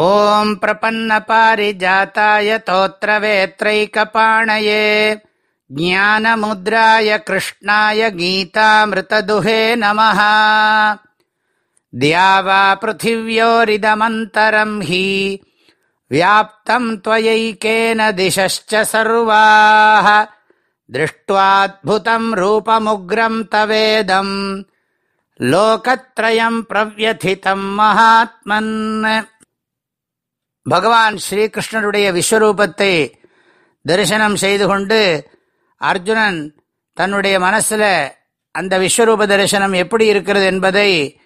ॐ प्रपन्नपारिजाताय तोत्रवेत्रैकपाणये ज्ञानमुद्राय कृष्णाय गीतामृतदुहे नमः द्यावा पृथिव्योरिदमन्तरम् हि व्याप्तम् त्वयैकेन दिशश्च सर्वाः दृष्ट्वाद्भुतम् रूपमुग्रम् तवेदम् लोकत्रयम् प्रव्यथितम् महात्मन् பகவான் ஸ்ரீகிருஷ்ணருடைய விஸ்வரூபத்தை தரிசனம் செய்து கொண்டு அர்ஜுனன் தன்னுடைய மனசில் அந்த விஸ்வரூப தரிசனம் எப்படி இருக்கிறது என்பதை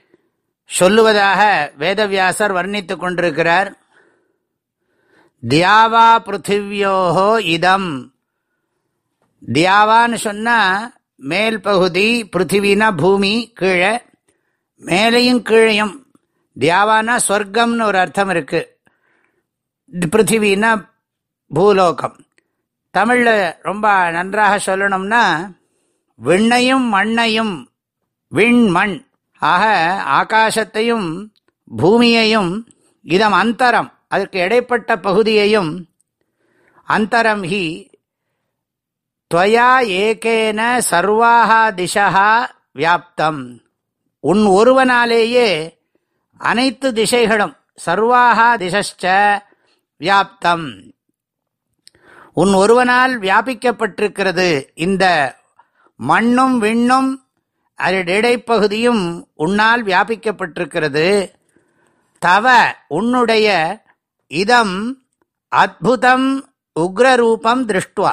சொல்லுவதாக வேதவியாசர் வர்ணித்துக் கொண்டிருக்கிறார். தியாவா பிருத்திவியோகோ இதம். தியாவான்னு சொன்னால் மேல் பகுதி பிருத்திவினா பூமி கீழே மேலையும் கீழையும். தியாவானா ஸ்வர்க்கம்னு ஒரு அர்த்தம் இருக்குது பிருத்திவின்னா பூலோகம். தமிழில் ரொம்ப நன்றாக சொல்லணும்னா விண்ணையும் மண்ணையும் விண் மண். ஆக ஆகாசத்தையும் பூமியையும் இதம் அந்தரம் அதற்கு இடைப்பட்ட பகுதியையும் அந்தரம் ஹி துவயா ஏகேன சர்வாகா திசா வியாப்தம். உன் ஒருவனாலேயே அனைத்து திசைகளும் சர்வாகா திசஸ்ச வியாப்தம். உன் ஒருவனால் வியாபிக்கப்பட்டிருக்கிறது. இந்த மண்ணும் விண்ணும் அதன் இடைப்பகுதியும் உன்னால் வியாபிக்கப்பட்டிருக்கிறது. தவ உன்னுடைய இதம் அத்புதம் உக்ரரூபம் திருஷ்டுவா.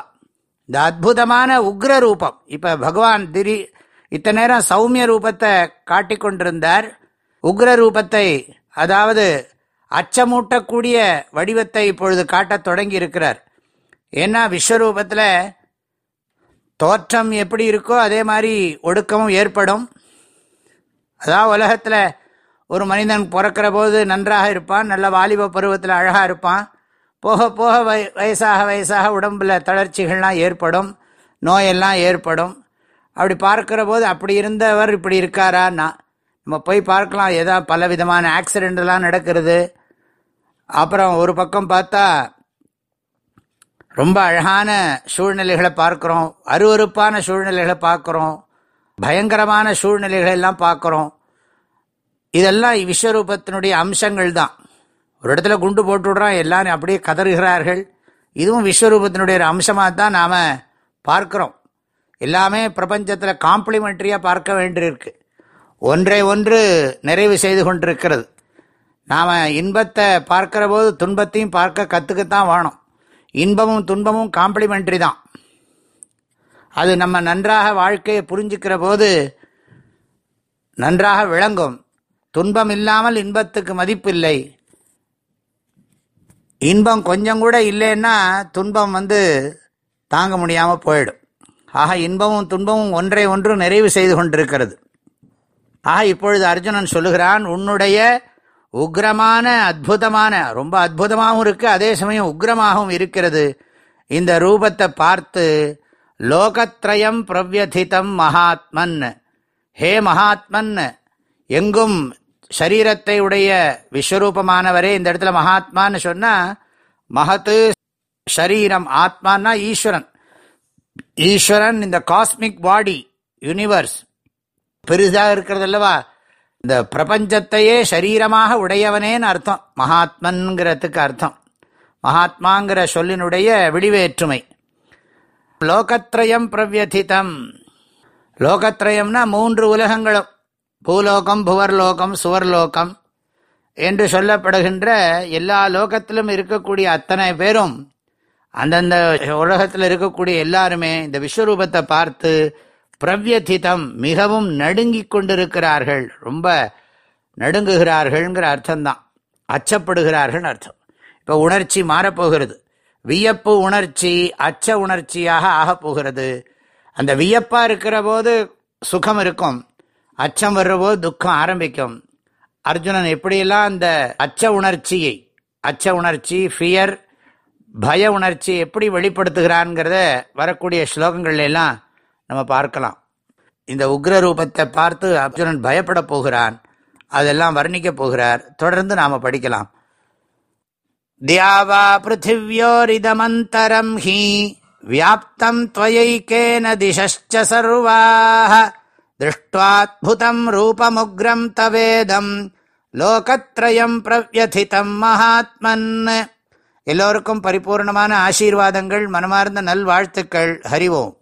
இந்த அற்புதமான உக்ரரூபம் இப்போ பகவான் திரி இத்தனை நேரம் சௌமிய ரூபத்தை காட்டிக்கொண்டிருந்தார். கொண்டிருந்தார் அதாவது அச்சமூட்டக்கூடிய வடிவத்தை இப்பொழுது காட்டத் தொடங்கி இருக்கிறார் ஏன்னா விஸ்வரூபத்தில் தோற்றம் எப்படி இருக்கோ அதே மாதிரி ஒடுக்கமும் ஏற்படும். அதாவது உலகத்தில் ஒரு மனிதன் பிறக்கிற போது நன்றாக இருப்பான் நல்ல வாலிப பருவத்தில் அழகாக இருப்பான். போக போக வய வயசாக வயசாக உடம்பில் தளர்ச்சிகள்லாம் ஏற்படும் நோயெல்லாம் ஏற்படும். அப்படி பார்க்கிற போது அப்படி இருந்தவர் இப்படி இருக்காரான்னா நம்ம போய் பார்க்கலாம் ஏதோ பல விதமான ஆக்சிடெண்ட்லாம் நடக்கிறது. அப்புறம் ஒரு பக்கம் பார்த்தா ரொம்ப அழகான சூழ்நிலைகளை பார்க்குறோம் அருவறுப்பான சூழ்நிலைகளை பார்க்குறோம் பயங்கரமான சூழ்நிலைகளை எல்லாம் பார்க்குறோம். இதெல்லாம் விஸ்வரூபத்தினுடைய அம்சங்கள் தான். ஒரு இடத்துல குண்டு போட்டு விடுறோம் எல்லாரும் அப்படியே கதறுகிறார்கள். இதுவும் விஸ்வரூபத்தினுடைய ஒரு அம்சமாக தான் நாம் பார்க்குறோம். எல்லாமே பிரபஞ்சத்தில் காம்ப்ளிமெண்ட்ரியாக பார்க்க வேண்டியிருக்கு. ஒன்றை ஒன்று நிறைவு செய்து கொண்டிருக்கிறது. நாம் இன்பத்தை பார்க்கிற போது துன்பத்தையும் பார்க்க கற்றுக்கத்தான் வேணும். இன்பமும் துன்பமும் காம்ப்ளிமெண்ட்ரி தான். அது நம்ம நன்றாக வாழ்க்கையை புரிஞ்சுக்கிற போது நன்றாக விளங்கும். துன்பம் இல்லாமல் இன்பத்துக்கு மதிப்பு இல்லை. இன்பம் கொஞ்சம் கூட இல்லைன்னா துன்பம் வந்து தாங்க முடியாமல் போயிடும். ஆக இன்பமும் துன்பமும் ஒன்றை ஒன்று நிறைவு செய்து கொண்டிருக்கிறது. ஆக இப்பொழுது அர்ஜுனன் சொல்லுகிறான் உன்னுடைய உக்ரமான அற்புதமான ரொம்ப அற்புதமாகவும் இருக்கு அதே சமயம் உக்ரமாகவும் இருக்கிறது. இந்த ரூபத்தை பார்த்து லோகத்ரயம் பிரவ்யதிதம் மகாத்மன். ஹே மகாத்மன் எங்கும் சரீரத்தை உடைய விஸ்வரூபமானவரே இந்த இடத்துல மகாத்மான்னு சொன்னா மகத்து ஷரீரம் ஆத்மானா ஈஸ்வரன். ஈஸ்வரன் இந்த காஸ்மிக் பாடி யூனிவர்ஸ். பெரிதாக இருக்கிறது அல்லவா? இந்த பிரபஞ்சத்தையே சரீரமாக உடையவனேன்னு அர்த்தம். மகாத்மன்கிறதுக்கு அர்த்தம். மகாத்மாங்கிற சொல்லினுடைய விடிவேற்றுமை. லோகத்ரயம் பிரவியதிதம். லோகத்ரயம்னா மூன்று உலகங்களும். பூலோகம் புவர்லோகம் சுவர்லோகம் என்று சொல்லப்படுகின்ற எல்லா லோகத்திலும் இருக்கக்கூடிய அத்தனை பேரும் அந்தந்த உலகத்தில் இருக்கக்கூடிய எல்லாருமே இந்த விஸ்வரூபத்தை பார்த்து பிரவியதிதம் மிகவும் நடுங்கிக் கொண்டிருக்கிறார்கள். ரொம்ப நடுங்குகிறார்கள்ங்கிற அர்த்தம்தான். அச்சப்படுகிறார்கள் அர்த்தம். இப்போ உணர்ச்சி மாறப்போகிறது. வியப்பு உணர்ச்சி அச்ச உணர்ச்சியாக ஆகப்போகிறது அந்த வியப்பாக இருக்கிற போது சுகம் இருக்கும். அச்சம் வர்றபோது துக்கம் ஆரம்பிக்கும். அர்ஜுனன் எப்படியெல்லாம் அந்த அச்ச உணர்ச்சியை அச்ச உணர்ச்சி ஃபியர் பய உணர்ச்சி எப்படி வெளிப்படுத்துகிறான்ங்கிறத வரக்கூடிய ஸ்லோகங்கள்லாம் எல்லாம் நம்ம பார்க்கலாம். இந்த உக்ர ரூபத்தை பார்த்து அர்ஜுனன் பயப்பட போகிறான். அதெல்லாம் வர்ணிக்க போகிறார். தொடர்ந்து நாம படிக்கலாம். தியாவா பிருத்திவியோரிதமந்தரம் ஹி வியாப்தம் துவயைக்கேன திசச்ச சர்வாக திருஷ்டாத்புதம் ரூபமுக்ரம் தவேதம் லோகத்ரயம் பிரவியதிதம் மகாத்மன். எல்லோருக்கும் பரிபூர்ணமான ஆசீர்வாதங்கள் மனமார்ந்த நல்வாழ்த்துக்கள். ஹரிவோம்